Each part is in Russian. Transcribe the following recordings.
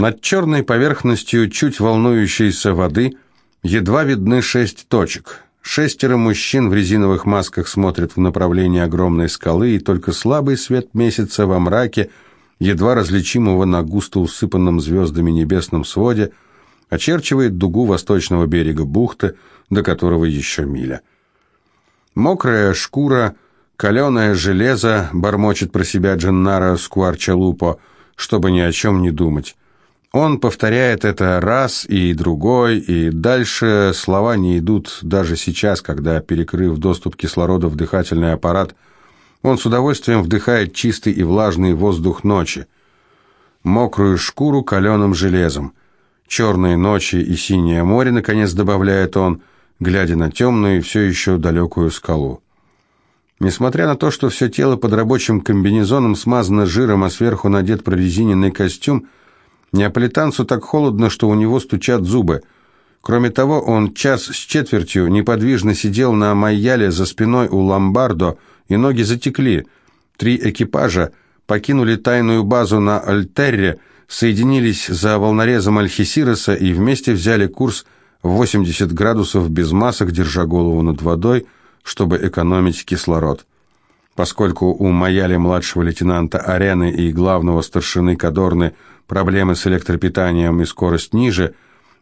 Над черной поверхностью чуть волнующейся воды едва видны шесть точек. Шестеро мужчин в резиновых масках смотрят в направлении огромной скалы, и только слабый свет месяца во мраке, едва различимого на густо усыпанном звездами небесном своде, очерчивает дугу восточного берега бухты, до которого еще миля. Мокрая шкура, каленое железо, бормочет про себя Дженнара Скуарчалупо, чтобы ни о чем не думать. Он повторяет это раз и другой, и дальше слова не идут даже сейчас, когда, перекрыв доступ кислорода в дыхательный аппарат, он с удовольствием вдыхает чистый и влажный воздух ночи. Мокрую шкуру каленым железом. Черные ночи и синее море, наконец добавляет он, глядя на темную и все еще далекую скалу. Несмотря на то, что все тело под рабочим комбинезоном смазано жиром, а сверху надет прорезиненный костюм, Неаполитанцу так холодно, что у него стучат зубы. Кроме того, он час с четвертью неподвижно сидел на майяле за спиной у Ломбардо, и ноги затекли. Три экипажа покинули тайную базу на Альтерре, соединились за волнорезом Альхисироса и вместе взяли курс в 80 градусов без масок, держа голову над водой, чтобы экономить кислород. Поскольку у Маяли младшего лейтенанта Арены и главного старшины Кадорны – проблемы с электропитанием и скорость ниже,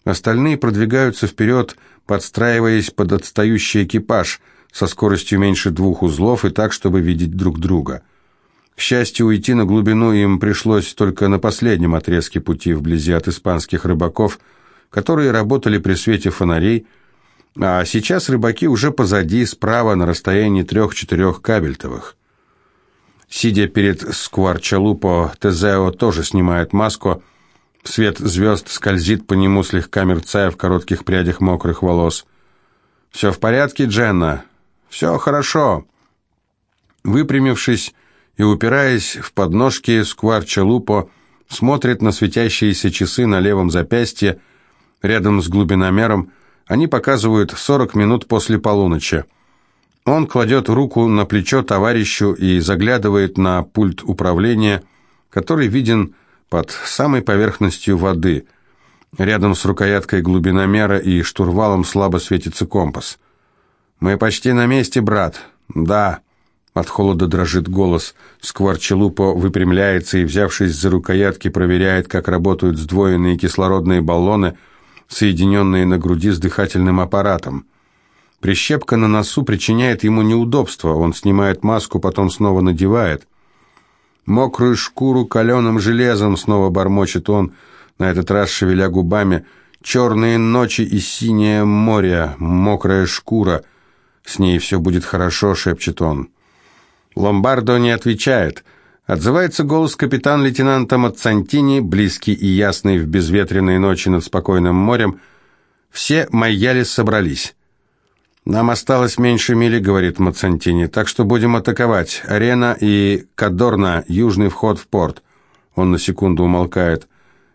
остальные продвигаются вперед, подстраиваясь под отстающий экипаж со скоростью меньше двух узлов и так, чтобы видеть друг друга. К счастью, уйти на глубину им пришлось только на последнем отрезке пути вблизи от испанских рыбаков, которые работали при свете фонарей, а сейчас рыбаки уже позади, справа, на расстоянии трех-четырех кабельтовых. Сидя перед Скварчалупо, Тезео тоже снимает маску. Свет звезд скользит по нему, слегка мерцая в коротких прядях мокрых волос. «Все в порядке, Дженна?» «Все хорошо». Выпрямившись и упираясь в подножки, Скварчалупо смотрит на светящиеся часы на левом запястье, рядом с глубиномером. Они показывают 40 минут после полуночи. Он кладет руку на плечо товарищу и заглядывает на пульт управления, который виден под самой поверхностью воды. Рядом с рукояткой глубиномера и штурвалом слабо светится компас. «Мы почти на месте, брат». «Да». От холода дрожит голос. Скворчелупо выпрямляется и, взявшись за рукоятки, проверяет, как работают сдвоенные кислородные баллоны, соединенные на груди с дыхательным аппаратом. Прищепка на носу причиняет ему неудобства. Он снимает маску, потом снова надевает. Мокрую шкуру каленым железом, снова бормочет он, на этот раз шевеля губами. Черные ночи и синее море, мокрая шкура. С ней все будет хорошо, шепчет он. Ломбардо не отвечает. Отзывается голос капитан-лейтенанта Мацантини, близкий и ясный в безветренные ночи над спокойным морем. Все майяли собрались. «Нам осталось меньше мили», — говорит Мацантини, «так что будем атаковать. Арена и Кадорна, южный вход в порт». Он на секунду умолкает.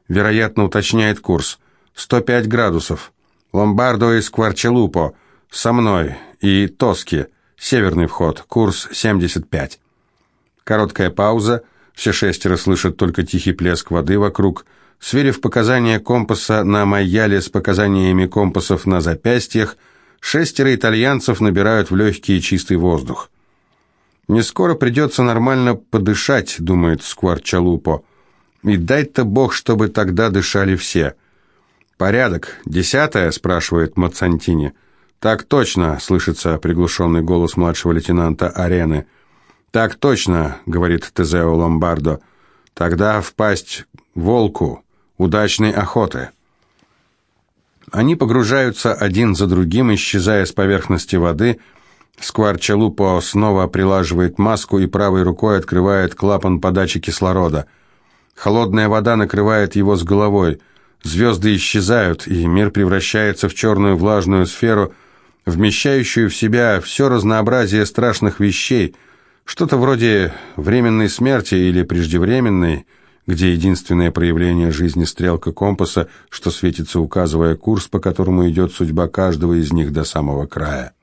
Вероятно, уточняет курс. «105 градусов. Ломбардо и Скварчелупо. Со мной. И Тоски. Северный вход. Курс 75». Короткая пауза. Все шестеро слышат только тихий плеск воды вокруг. Сверив показания компаса на Майяле с показаниями компасов на запястьях, Шестеро итальянцев набирают в легкий чистый воздух. «Не скоро придется нормально подышать», — думает Скварчалупо. «И дай-то Бог, чтобы тогда дышали все». «Порядок. Десятое?» — спрашивает Мацантини. «Так точно», — слышится приглушенный голос младшего лейтенанта Арены. «Так точно», — говорит Тезео Ломбардо. «Тогда впасть волку. Удачной охоты». Они погружаются один за другим, исчезая с поверхности воды. Скварчалупо снова прилаживает маску и правой рукой открывает клапан подачи кислорода. Холодная вода накрывает его с головой. Звезды исчезают, и мир превращается в черную влажную сферу, вмещающую в себя все разнообразие страшных вещей, что-то вроде временной смерти или преждевременной, где единственное проявление жизни стрелка компаса, что светится, указывая курс, по которому идет судьба каждого из них до самого края.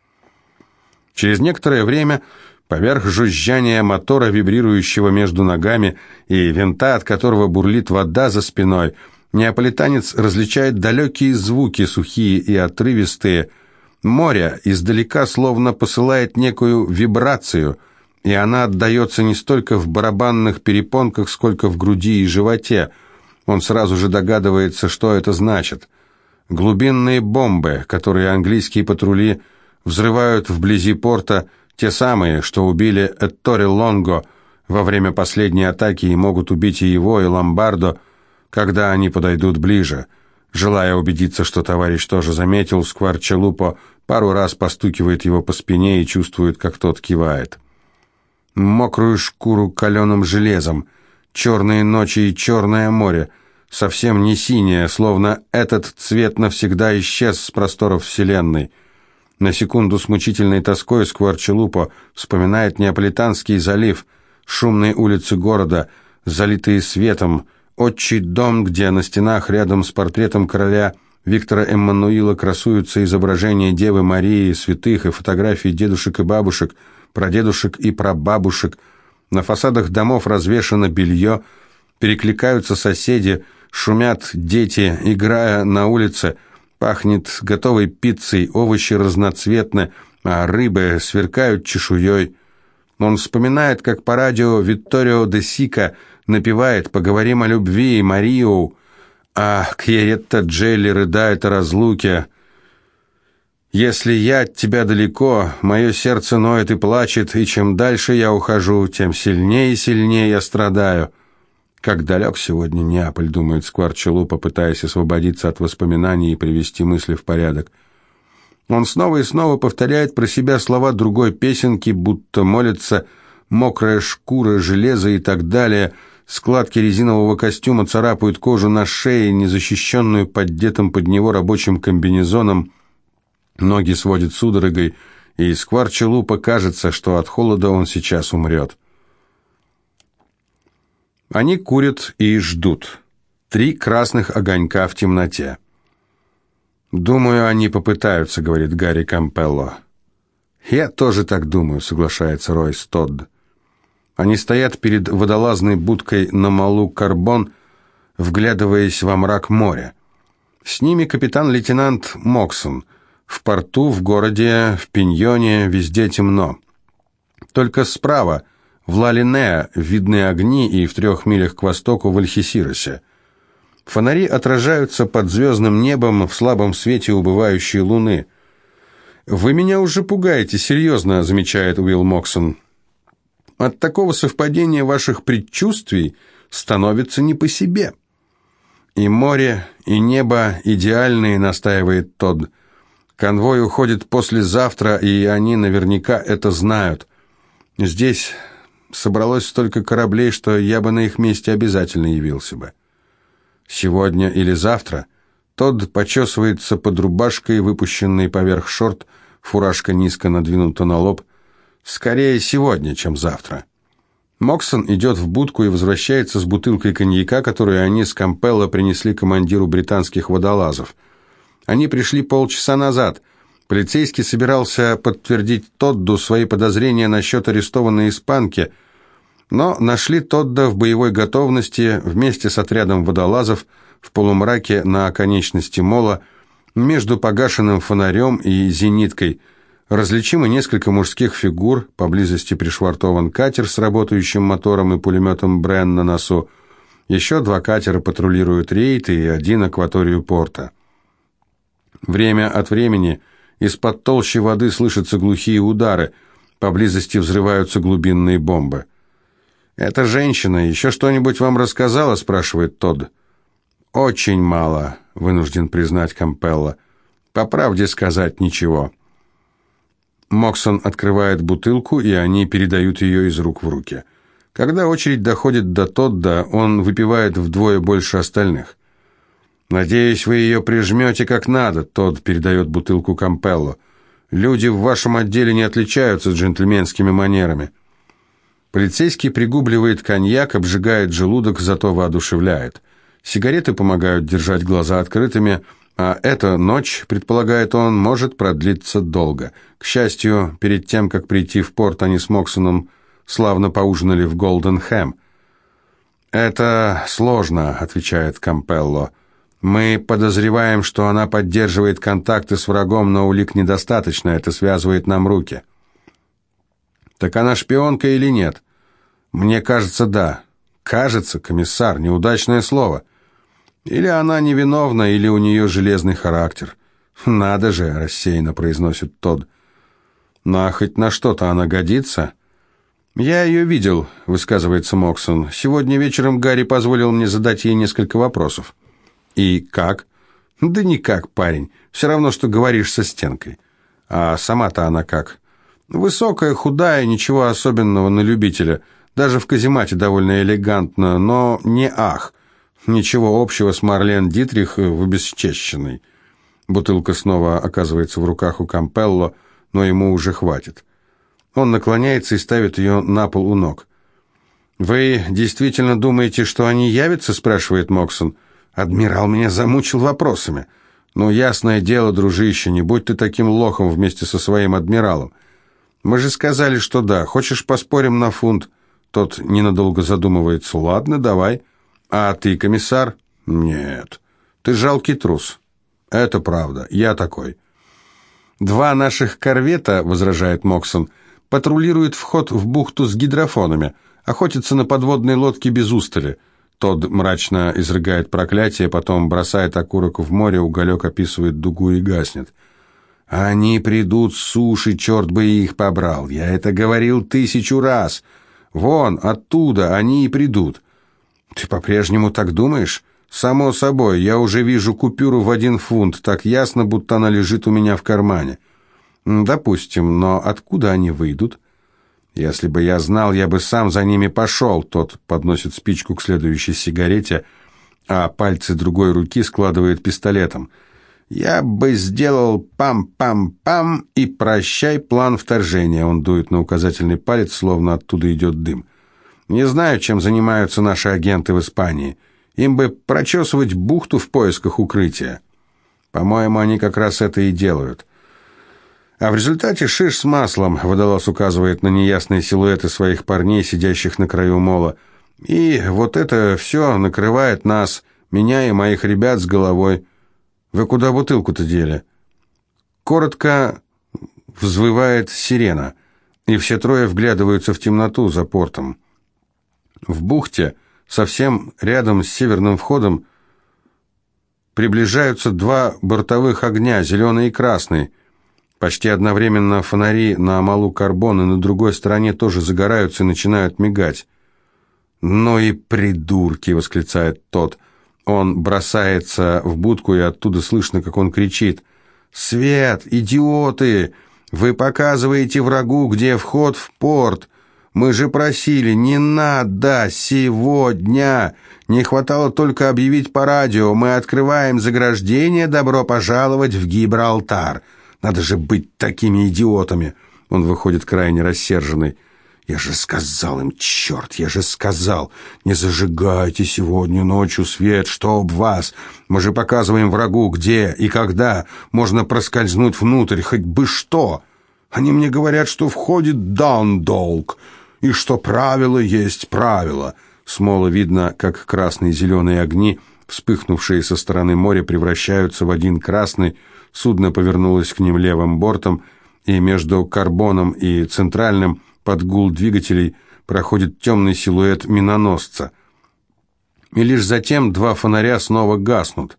Через некоторое время, поверх жужжания мотора, вибрирующего между ногами, и винта, от которого бурлит вода за спиной, Неаполитанец различает далекие звуки, сухие и отрывистые. Море издалека словно посылает некую вибрацию, и она отдается не столько в барабанных перепонках, сколько в груди и животе. Он сразу же догадывается, что это значит. Глубинные бомбы, которые английские патрули взрывают вблизи порта, те самые, что убили Эттори Лонго во время последней атаки и могут убить и его, и Ломбардо, когда они подойдут ближе. Желая убедиться, что товарищ тоже заметил, Скварчелупо пару раз постукивает его по спине и чувствует, как тот кивает. Мокрую шкуру каленым железом, черные ночи и черное море, совсем не синее, словно этот цвет навсегда исчез с просторов Вселенной. На секунду с мучительной тоской Скварчелупо вспоминает Неаполитанский залив, шумные улицы города, залитые светом, отчий дом, где на стенах рядом с портретом короля Виктора Эммануила красуются изображения Девы Марии, святых и фотографии дедушек и бабушек, прадедушек и прабабушек. На фасадах домов развешано белье, перекликаются соседи, шумят дети, играя на улице, пахнет готовой пиццей, овощи разноцветны, а рыбы сверкают чешуей. Он вспоминает, как по радио Витторио де Сика – напевает «Поговорим о любви» «Марио», а Кьеретта Джелли рыдает о разлуке. «Если я от тебя далеко, мое сердце ноет и плачет, и чем дальше я ухожу, тем сильнее и сильнее я страдаю». Как далек сегодня Неаполь, думает Скварчелу, попытаясь освободиться от воспоминаний и привести мысли в порядок. Он снова и снова повторяет про себя слова другой песенки, будто молится «мокрая шкура, железо» и так далее – Складки резинового костюма царапают кожу на шее, незащищенную поддетым под него рабочим комбинезоном. Ноги сводит судорогой, и Скварчелупа кажется, что от холода он сейчас умрет. Они курят и ждут. Три красных огонька в темноте. «Думаю, они попытаются», — говорит Гарри Кампелло. «Я тоже так думаю», — соглашается Ройс Тодд. Они стоят перед водолазной будкой на малу Карбон, вглядываясь во мрак моря. С ними капитан-лейтенант Моксон. В порту, в городе, в Пиньоне везде темно. Только справа, в Лалинеа, видны огни и в трех милях к востоку в Альхисиросе. Фонари отражаются под звездным небом в слабом свете убывающей луны. «Вы меня уже пугаете, серьезно», — замечает Уилл Моксон. От такого совпадения ваших предчувствий становится не по себе. И море, и небо идеальные, настаивает Тодд. Конвой уходит послезавтра, и они наверняка это знают. Здесь собралось столько кораблей, что я бы на их месте обязательно явился бы. Сегодня или завтра Тодд почесывается под рубашкой, выпущенной поверх шорт, фуражка низко надвинута на лоб, Скорее сегодня, чем завтра. Моксон идет в будку и возвращается с бутылкой коньяка, которую они с Кампелло принесли командиру британских водолазов. Они пришли полчаса назад. Полицейский собирался подтвердить Тодду свои подозрения насчет арестованной испанки, но нашли Тодда в боевой готовности вместе с отрядом водолазов в полумраке на оконечности мола между погашенным фонарем и зениткой – Различимы несколько мужских фигур, поблизости пришвартован катер с работающим мотором и пулеметом Брен на носу. Еще два катера патрулируют рейд и один акваторию порта. Время от времени из-под толщи воды слышатся глухие удары, поблизости взрываются глубинные бомбы. «Эта женщина еще что-нибудь вам рассказала?» – спрашивает Тодд. «Очень мало», – вынужден признать Кампелла. «По правде сказать ничего». Моксон открывает бутылку, и они передают ее из рук в руки. Когда очередь доходит до Тодда, он выпивает вдвое больше остальных. «Надеюсь, вы ее прижмете как надо», — Тодд передает бутылку Кампелло. «Люди в вашем отделе не отличаются джентльменскими манерами». Полицейский пригубливает коньяк, обжигает желудок, зато воодушевляет. Сигареты помогают держать глаза открытыми, — а эта ночь, предполагает он, может продлиться долго. К счастью, перед тем, как прийти в порт, они с Моксоном славно поужинали в Голден Хэм. «Это сложно», — отвечает Кампелло. «Мы подозреваем, что она поддерживает контакты с врагом, но улик недостаточно, это связывает нам руки». «Так она шпионка или нет?» «Мне кажется, да». «Кажется, комиссар, неудачное слово». «Или она невиновна, или у нее железный характер». «Надо же», — рассеянно произносит Тодд. «Ну а хоть на что-то она годится?» «Я ее видел», — высказывается Моксон. «Сегодня вечером Гарри позволил мне задать ей несколько вопросов». «И как?» «Да никак, парень. Все равно, что говоришь со стенкой». «А сама-то она как?» «Высокая, худая, ничего особенного на любителя. Даже в каземате довольно элегантно, но не ах. Ничего общего с Марлен Дитрих в обесчещенной». Бутылка снова оказывается в руках у Кампелло, но ему уже хватит. Он наклоняется и ставит ее на пол у ног. «Вы действительно думаете, что они явятся?» – спрашивает Моксон. «Адмирал меня замучил вопросами». «Ну, ясное дело, дружище, не будь ты таким лохом вместе со своим адмиралом. Мы же сказали, что да. Хочешь, поспорим на фунт?» Тот ненадолго задумывается. «Ладно, давай». «А ты, комиссар?» «Нет. Ты жалкий трус». «Это правда. Я такой». «Два наших корвета», — возражает Моксон, — патрулирует вход в бухту с гидрофонами, охотится на подводной лодке без устали. Тод мрачно изрыгает проклятие, потом бросает окурок в море, уголек описывает дугу и гаснет. «Они придут с суши, черт бы их побрал! Я это говорил тысячу раз! Вон, оттуда они и придут!» «Ты по-прежнему так думаешь?» «Само собой, я уже вижу купюру в один фунт, так ясно, будто она лежит у меня в кармане». «Допустим, но откуда они выйдут?» «Если бы я знал, я бы сам за ними пошел», — тот подносит спичку к следующей сигарете, а пальцы другой руки складывает пистолетом. «Я бы сделал пам-пам-пам и прощай план вторжения», — он дует на указательный палец, словно оттуда идет дым. «Не знаю, чем занимаются наши агенты в Испании. Им бы прочесывать бухту в поисках укрытия. По-моему, они как раз это и делают». А в результате шиш с маслом, водолаз указывает на неясные силуэты своих парней, сидящих на краю мола. И вот это все накрывает нас, меня и моих ребят с головой. Вы куда бутылку-то дели? Коротко взвывает сирена, и все трое вглядываются в темноту за портом. В бухте, совсем рядом с северным входом, приближаются два бортовых огня, зеленый и красный. Почти одновременно фонари на малу карбон и на другой стороне тоже загораются и начинают мигать. «Ну и придурки!» — восклицает тот. Он бросается в будку, и оттуда слышно, как он кричит. «Свет! Идиоты! Вы показываете врагу, где вход в порт! Мы же просили, не надо сегодня! Не хватало только объявить по радио, мы открываем заграждение, добро пожаловать в Гибралтар!» Надо же быть такими идиотами!» Он выходит крайне рассерженный. «Я же сказал им, черт, я же сказал, не зажигайте сегодня ночью свет, чтоб вас. Мы же показываем врагу, где и когда можно проскользнуть внутрь, хоть бы что. Они мне говорят, что входит дан-долг, и что правило есть правило». Смола видно, как красные и зеленые огни, вспыхнувшие со стороны моря, превращаются в один красный, Судно повернулось к ним левым бортом, и между карбоном и центральным под гул двигателей проходит темный силуэт миноносца. И лишь затем два фонаря снова гаснут.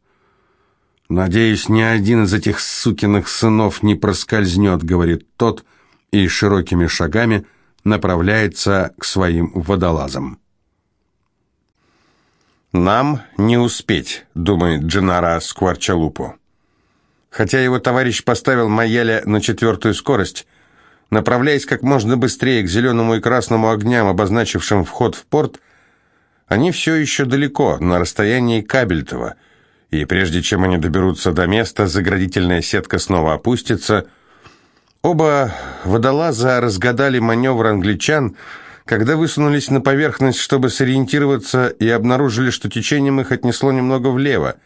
«Надеюсь, ни один из этих сукиных сынов не проскользнет», — говорит тот, и широкими шагами направляется к своим водолазам. «Нам не успеть», — думает Дженара Скварчалупо. Хотя его товарищ поставил Майяля на четвертую скорость, направляясь как можно быстрее к зеленому и красному огням, обозначившим вход в порт, они все еще далеко, на расстоянии Кабельтова, и прежде чем они доберутся до места, заградительная сетка снова опустится. Оба водолаза разгадали маневр англичан, когда высунулись на поверхность, чтобы сориентироваться, и обнаружили, что течением их отнесло немного влево –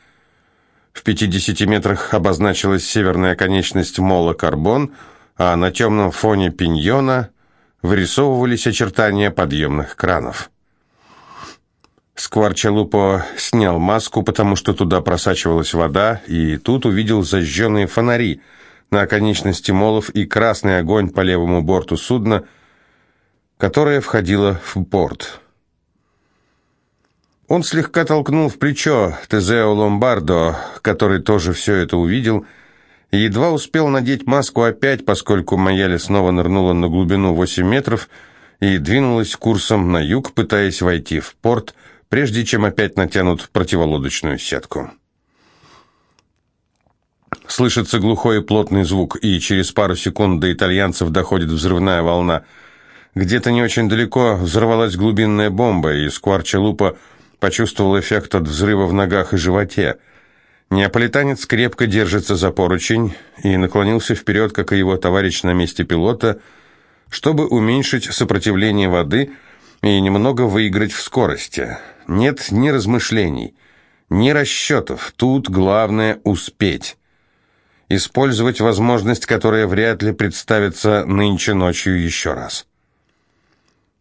в 50 метрах обозначилась северная конечность мола Карбон, а на темном фоне пиньона вырисовывались очертания подъемных кранов. Скварчалупо снял маску, потому что туда просачивалась вода, и тут увидел зажженные фонари на оконечности молов и красный огонь по левому борту судна, которое входило в порт. Он слегка толкнул в плечо Тезео Ломбардо, который тоже все это увидел, и едва успел надеть маску опять, поскольку Майяли снова нырнула на глубину 8 метров и двинулась курсом на юг, пытаясь войти в порт, прежде чем опять натянут противолодочную сетку. Слышится глухой и плотный звук, и через пару секунд до итальянцев доходит взрывная волна. Где-то не очень далеко взорвалась глубинная бомба, и Скварчелупа почувствовал эффект от взрыва в ногах и животе. Неаполитанец крепко держится за поручень и наклонился вперед, как и его товарищ на месте пилота, чтобы уменьшить сопротивление воды и немного выиграть в скорости. Нет ни размышлений, ни расчетов. Тут главное успеть. Использовать возможность, которая вряд ли представится нынче ночью еще раз.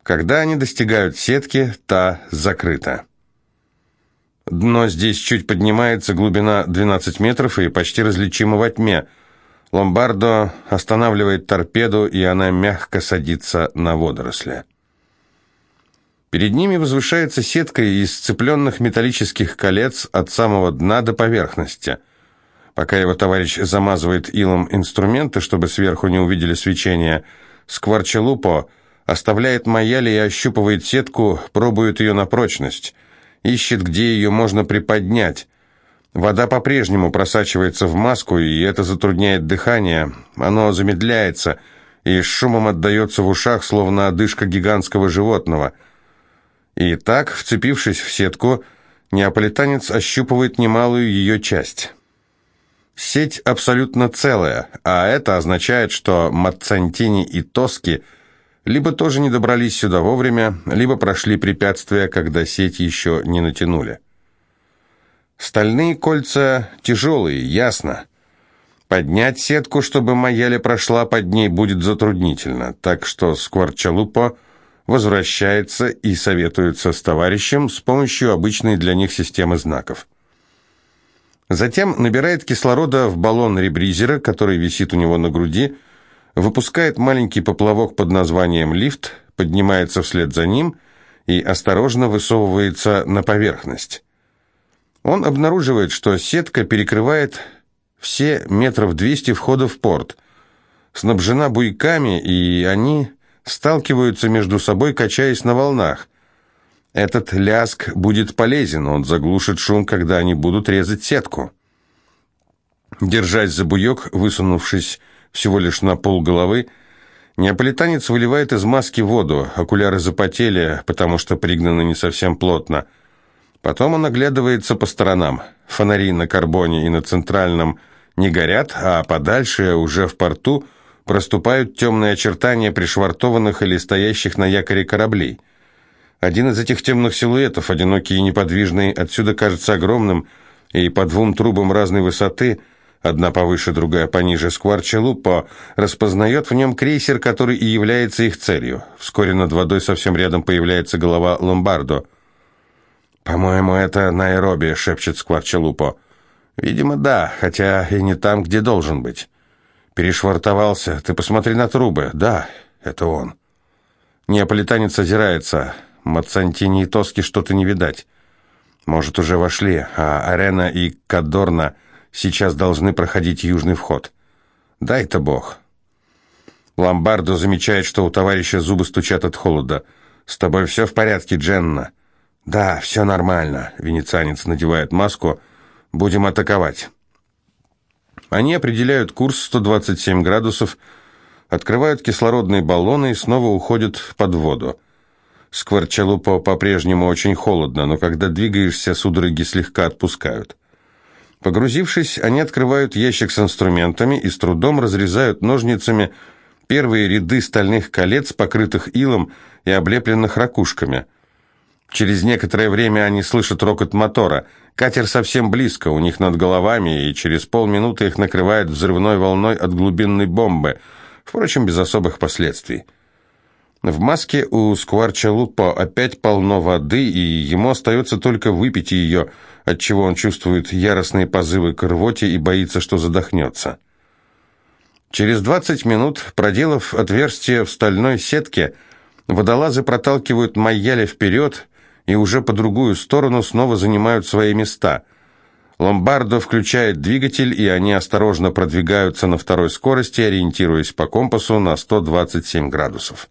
Когда они достигают сетки, та закрыта. Дно здесь чуть поднимается, глубина 12 метров и почти различима во тьме. Ломбардо останавливает торпеду, и она мягко садится на водоросли. Перед ними возвышается сетка из сцепленных металлических колец от самого дна до поверхности. Пока его товарищ замазывает илом инструменты, чтобы сверху не увидели свечения, Скворчелупо оставляет Майяли и ощупывает сетку, пробует ее на прочность ищет, где ее можно приподнять. Вода по-прежнему просачивается в маску, и это затрудняет дыхание. Оно замедляется и с шумом отдается в ушах, словно одышка гигантского животного. И так, вцепившись в сетку, неаполитанец ощупывает немалую ее часть. Сеть абсолютно целая, а это означает, что Маццантини и Тоски – либо тоже не добрались сюда вовремя, либо прошли препятствия, когда сеть еще не натянули. Стальные кольца тяжелые, ясно. Поднять сетку, чтобы Майяля прошла под ней, будет затруднительно, так что Скворчалупо возвращается и советуется с товарищем с помощью обычной для них системы знаков. Затем набирает кислорода в баллон ребризера, который висит у него на груди, выпускает маленький поплавок под названием «лифт», поднимается вслед за ним и осторожно высовывается на поверхность. Он обнаруживает, что сетка перекрывает все метров двести входа в порт, снабжена буйками, и они сталкиваются между собой, качаясь на волнах. Этот ляск будет полезен, он заглушит шум, когда они будут резать сетку. Держась за буек, высунувшись всего лишь на пол головы, неаполитанец выливает из маски воду, окуляры запотели, потому что пригнаны не совсем плотно. Потом он оглядывается по сторонам. Фонари на карбоне и на центральном не горят, а подальше, уже в порту, проступают темные очертания пришвартованных или стоящих на якоре кораблей. Один из этих темных силуэтов, одинокий и неподвижный, отсюда кажется огромным, и по двум трубам разной высоты – одна повыше, другая пониже, Скварчелупо распознает в нем крейсер, который и является их целью. Вскоре над водой совсем рядом появляется голова Ломбардо. «По-моему, это Найроби», — шепчет Скварчелупо. «Видимо, да, хотя и не там, где должен быть». «Перешвартовался. Ты посмотри на трубы. Да, это он». Неаполитанец озирается. Мацантини и Тоски что-то не видать. Может, уже вошли, а Арена и Кадорна сейчас должны проходить южный вход. Дай-то бог. Ломбардо замечает, что у товарища зубы стучат от холода. «С тобой все в порядке, Дженна?» «Да, все нормально», — венецианец надевает маску. «Будем атаковать». Они определяют курс 127 градусов, открывают кислородные баллоны и снова уходят под воду. Скворчалупо по-прежнему очень холодно, но когда двигаешься, судороги слегка отпускают. Погрузившись, они открывают ящик с инструментами и с трудом разрезают ножницами первые ряды стальных колец, покрытых илом и облепленных ракушками. Через некоторое время они слышат рокот мотора. Катер совсем близко, у них над головами, и через полминуты их накрывает взрывной волной от глубинной бомбы, впрочем, без особых последствий. В маске у Скварчалупо опять полно воды, и ему остается только выпить ее, отчего он чувствует яростные позывы к рвоте и боится, что задохнется. Через 20 минут, проделав отверстие в стальной сетке, водолазы проталкивают Майяля вперед и уже по другую сторону снова занимают свои места. Ломбардо включает двигатель, и они осторожно продвигаются на второй скорости, ориентируясь по компасу на 127 градусов.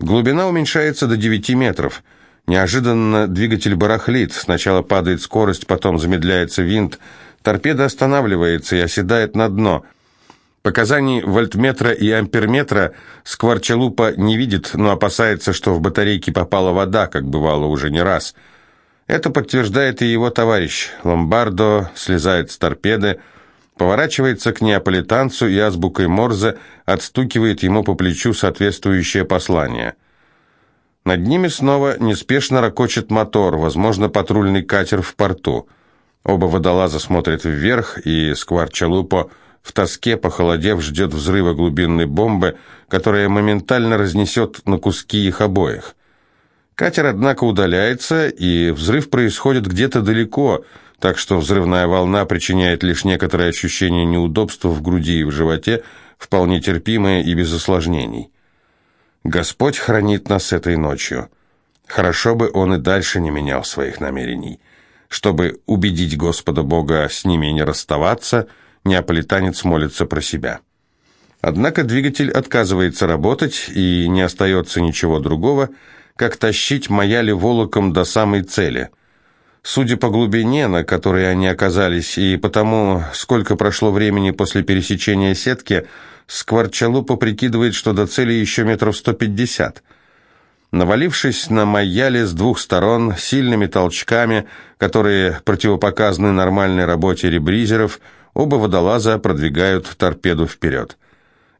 Глубина уменьшается до 9 метров. Неожиданно двигатель барахлит. Сначала падает скорость, потом замедляется винт. Торпеда останавливается и оседает на дно. Показаний вольтметра и амперметра Скворчалупа не видит, но опасается, что в батарейке попала вода, как бывало уже не раз. Это подтверждает и его товарищ. Ломбардо слезает с торпеды, поворачивается к неаполитанцу и азбукой Морзе отстукивает ему по плечу соответствующее послание. Над ними снова неспешно ракочет мотор, возможно, патрульный катер в порту. Оба водолаза смотрят вверх, и Скварчалупо в тоске, похолодев, ждет взрыва глубинной бомбы, которая моментально разнесет на куски их обоих. Катер, однако, удаляется, и взрыв происходит где-то далеко – так что взрывная волна причиняет лишь некоторое ощущение неудобства в груди и в животе, вполне терпимое и без осложнений. Господь хранит нас этой ночью. Хорошо бы он и дальше не менял своих намерений. Чтобы убедить Господа Бога с ними не расставаться, неаполитанец молится про себя. Однако двигатель отказывается работать, и не остается ничего другого, как тащить Маяли волоком до самой цели – Судя по глубине, на которой они оказались, и потому, сколько прошло времени после пересечения сетки, Скворчалупа прикидывает, что до цели еще метров сто пятьдесят. Навалившись на Майяле с двух сторон, сильными толчками, которые противопоказаны нормальной работе ребризеров, оба водолаза продвигают торпеду вперед.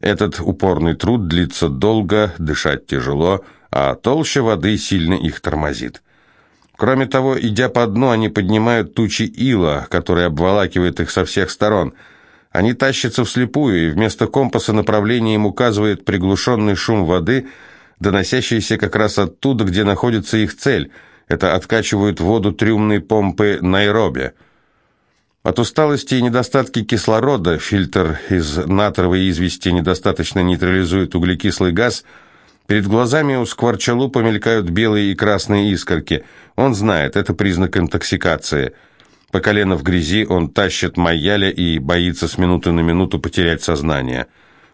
Этот упорный труд длится долго, дышать тяжело, а толща воды сильно их тормозит. Кроме того, идя по дну, они поднимают тучи ила, которые обволакивают их со всех сторон. Они тащатся вслепую, и вместо компаса направления им указывает приглушенный шум воды, доносящийся как раз оттуда, где находится их цель. Это откачивают воду трюмные помпы Найроби. От усталости и недостатки кислорода фильтр из натровой извести недостаточно нейтрализует углекислый газ – Перед глазами у Скворчалупа мелькают белые и красные искорки. Он знает, это признак интоксикации. По колено в грязи он тащит Майяля и боится с минуты на минуту потерять сознание.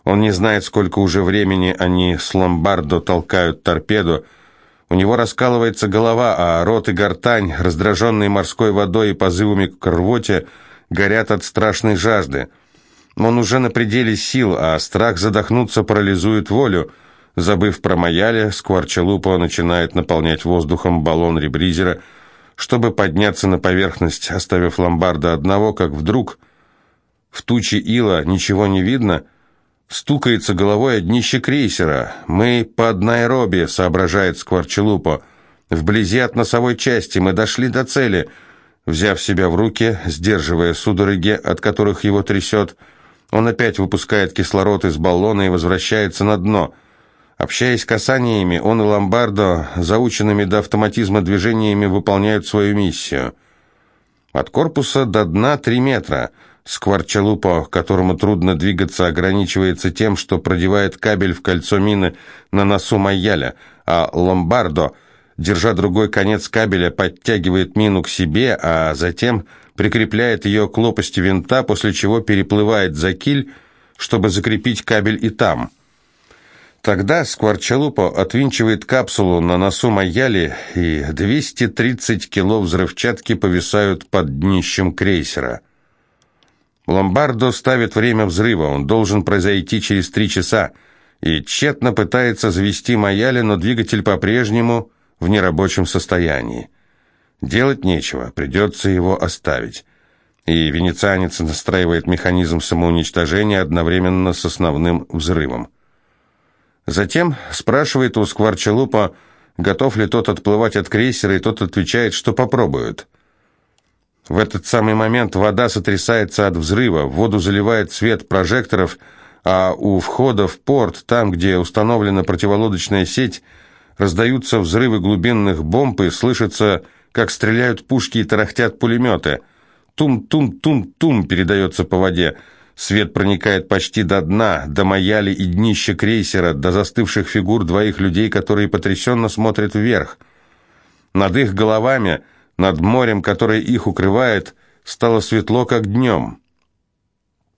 Он не знает, сколько уже времени они с ломбардо толкают торпеду. У него раскалывается голова, а рот и гортань, раздраженные морской водой и позывами к рвоте, горят от страшной жажды. Он уже на пределе сил, а страх задохнуться парализует волю – Забыв про Маяля, Скворчалупа начинает наполнять воздухом баллон ребризера, чтобы подняться на поверхность, оставив ломбарда одного, как вдруг в туче ила ничего не видно, стукается головой о днище крейсера. «Мы под Найроби», — соображает Скворчалупа. «Вблизи от носовой части мы дошли до цели». Взяв себя в руки, сдерживая судороги, от которых его трясет, он опять выпускает кислород из баллона и возвращается на дно — Общаясь касаниями, он и Ломбардо, заученными до автоматизма движениями, выполняют свою миссию. От корпуса до дна три метра. Скворчалупо, которому трудно двигаться, ограничивается тем, что продевает кабель в кольцо мины на носу Майяля, а Ломбардо, держа другой конец кабеля, подтягивает мину к себе, а затем прикрепляет ее к лопасти винта, после чего переплывает за киль, чтобы закрепить кабель и там – Тогда Скворчалупо отвинчивает капсулу на носу Майяли, и 230 кило взрывчатки повисают под днищем крейсера. Ломбардо ставит время взрыва, он должен произойти через три часа, и тщетно пытается завести Майяли, но двигатель по-прежнему в нерабочем состоянии. Делать нечего, придется его оставить. И венецианец настраивает механизм самоуничтожения одновременно с основным взрывом. Затем спрашивает у Скворчалупа, готов ли тот отплывать от крейсера, и тот отвечает, что попробует. В этот самый момент вода сотрясается от взрыва, воду заливает свет прожекторов, а у входа в порт, там, где установлена противолодочная сеть, раздаются взрывы глубинных бомб и слышится, как стреляют пушки и тарахтят пулеметы. Тум-тум-тум-тум передается по воде. Свет проникает почти до дна, до маяли и днища крейсера, до застывших фигур двоих людей, которые потрясенно смотрят вверх. Над их головами, над морем, которое их укрывает, стало светло, как днем.